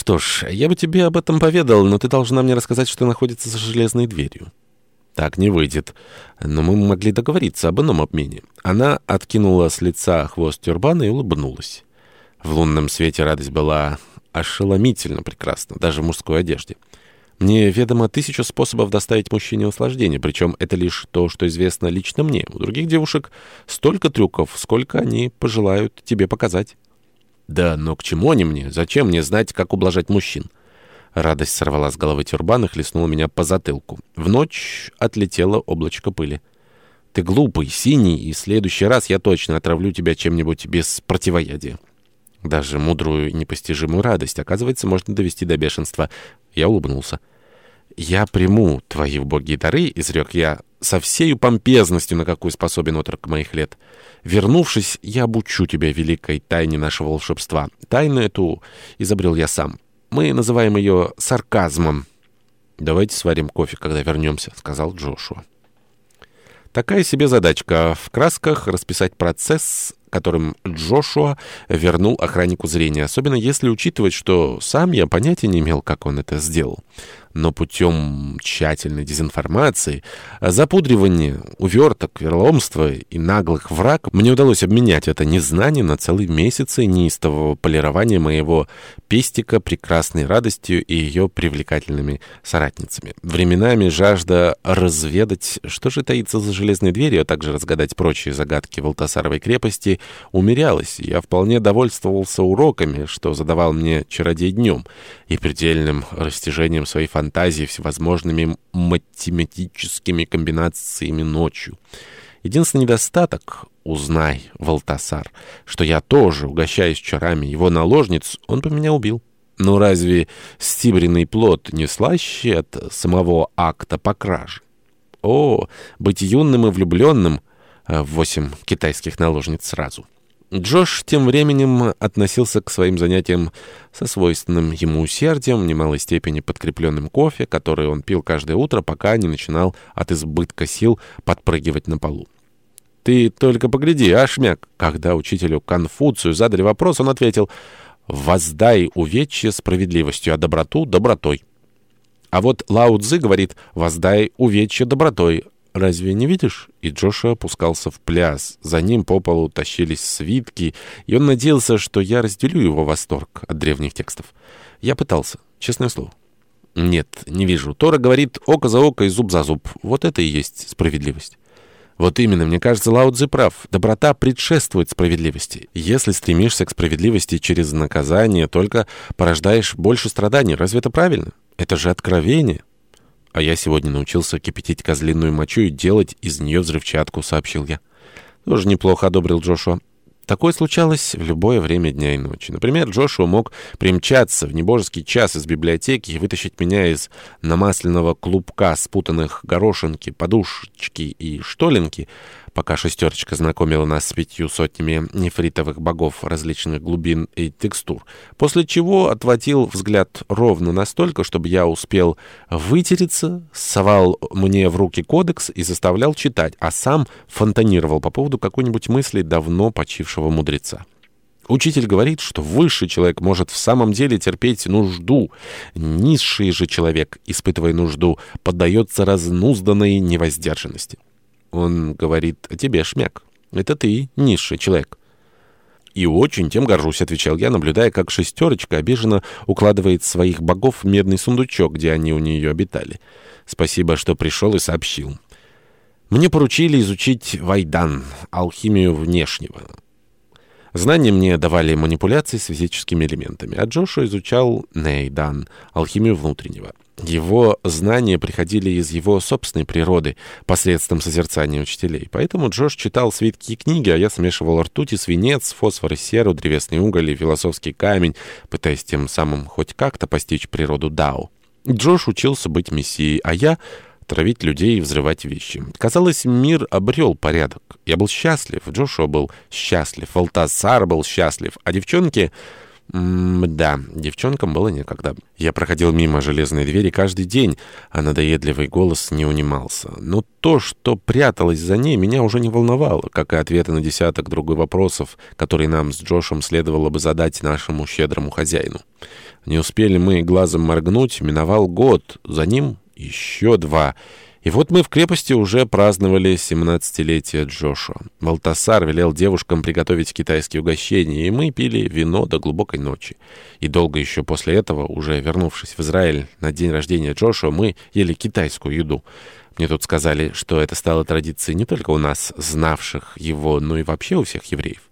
Что ж, я бы тебе об этом поведал, но ты должна мне рассказать, что находится за железной дверью. Так не выйдет. Но мы могли договориться об ином обмене. Она откинула с лица хвост тюрбана и улыбнулась. В лунном свете радость была ошеломительно прекрасна, даже в мужской одежде. Мне ведомо тысяча способов доставить мужчине наслаждение, причем это лишь то, что известно лично мне. У других девушек столько трюков, сколько они пожелают тебе показать. Да, но к чему они мне? Зачем мне знать, как ублажать мужчин? Радость сорвала с головы тюрбан и хлестнула меня по затылку. В ночь отлетело облачко пыли. «Ты глупый, синий, и в следующий раз я точно отравлю тебя чем-нибудь без противоядия». Даже мудрую непостижимую радость, оказывается, можно довести до бешенства. Я улыбнулся. «Я приму твои убогие дары», — изрек я, — «со всею помпезностью, на какую способен отрок моих лет. Вернувшись, я обучу тебя великой тайне нашего волшебства. Тайну эту изобрел я сам». Мы называем ее сарказмом. «Давайте сварим кофе, когда вернемся», — сказал Джошуа. Такая себе задачка — в красках расписать процесс, которым Джошуа вернул охраннику зрение, особенно если учитывать, что сам я понятия не имел, как он это сделал но путем тщательной дезинформации, запудривания, уверток, верломства и наглых враг мне удалось обменять это незнание на целый месяц и неистового полирования моего пестика прекрасной радостью и ее привлекательными соратницами. Временами жажда разведать, что же таится за железной дверью, а также разгадать прочие загадки Валтасаровой крепости, умерялась. Я вполне довольствовался уроками, что задавал мне чародей днем, и предельным растяжением своей фантазии всевозможными математическими комбинациями ночью. Единственный недостаток — узнай, Валтасар, что я тоже угощаюсь чарами его наложниц, он бы меня убил. Но разве стибренный плод не слаще от самого акта по краже? О, быть юным и влюбленным восемь китайских наложниц сразу — Джош тем временем относился к своим занятиям со свойственным ему усердием, в немалой степени подкрепленным кофе, который он пил каждое утро, пока не начинал от избытка сил подпрыгивать на полу. «Ты только погляди, а, шмяк!» Когда учителю Конфуцию задали вопрос, он ответил «Воздай увечье справедливостью, а доброту — добротой». А вот Лао Цзы говорит «Воздай увечье добротой, разве не видишь?» И Джоша опускался в пляс. За ним по полу тащились свитки, и он надеялся, что я разделю его восторг от древних текстов. Я пытался, честное слово. Нет, не вижу. Тора говорит «око за око и зуб за зуб». Вот это и есть справедливость. Вот именно, мне кажется, Лао Цзи прав. Доброта предшествует справедливости. Если стремишься к справедливости через наказание, только порождаешь больше страданий. Разве это правильно? Это же откровение. «А я сегодня научился кипятить козлиную мочу и делать из нее взрывчатку», — сообщил я. «Тоже неплохо», — одобрил Джошуа. Такое случалось в любое время дня и ночи. Например, Джошуа мог примчаться в небожеский час из библиотеки и вытащить меня из намасленного клубка спутанных горошинки, подушечки и штолинки, пока шестерочка знакомила нас с пятью сотнями нефритовых богов различных глубин и текстур, после чего отводил взгляд ровно настолько, чтобы я успел вытереться, совал мне в руки кодекс и заставлял читать, а сам фонтанировал по поводу какой-нибудь мысли давно почившего мудреца. Учитель говорит, что высший человек может в самом деле терпеть нужду. Низший же человек, испытывая нужду, поддается разнузданной невоздержанности. Он говорит о тебе, шмяк. Это ты, низший человек. «И очень тем горжусь», — отвечал я, наблюдая, как шестерочка обиженно укладывает своих богов в медный сундучок, где они у нее обитали. «Спасибо, что пришел и сообщил». Мне поручили изучить Вайдан, алхимию внешнего. Знания мне давали манипуляции с физическими элементами, а Джошу изучал Нейдан, алхимию внутреннего. Его знания приходили из его собственной природы, посредством созерцания учителей. Поэтому Джош читал свитки и книги, а я смешивал ртуть и свинец, фосфор и серу, древесный уголь и философский камень, пытаясь тем самым хоть как-то постичь природу Дао. Джош учился быть мессией, а я — травить людей и взрывать вещи. Казалось, мир обрел порядок. Я был счастлив, Джошуа был счастлив, Валтасар был счастлив, а девчонки... да, девчонкам было некогда. Я проходил мимо железной двери каждый день, а надоедливый голос не унимался. Но то, что пряталось за ней, меня уже не волновало, как и ответы на десяток другой вопросов, которые нам с Джошем следовало бы задать нашему щедрому хозяину. Не успели мы глазом моргнуть, миновал год, за ним еще два — и вот мы в крепости уже праздновали 17-летие Джошуа. Валтасар велел девушкам приготовить китайские угощения, и мы пили вино до глубокой ночи. И долго еще после этого, уже вернувшись в Израиль на день рождения Джошуа, мы ели китайскую еду. Мне тут сказали, что это стало традицией не только у нас, знавших его, но и вообще у всех евреев.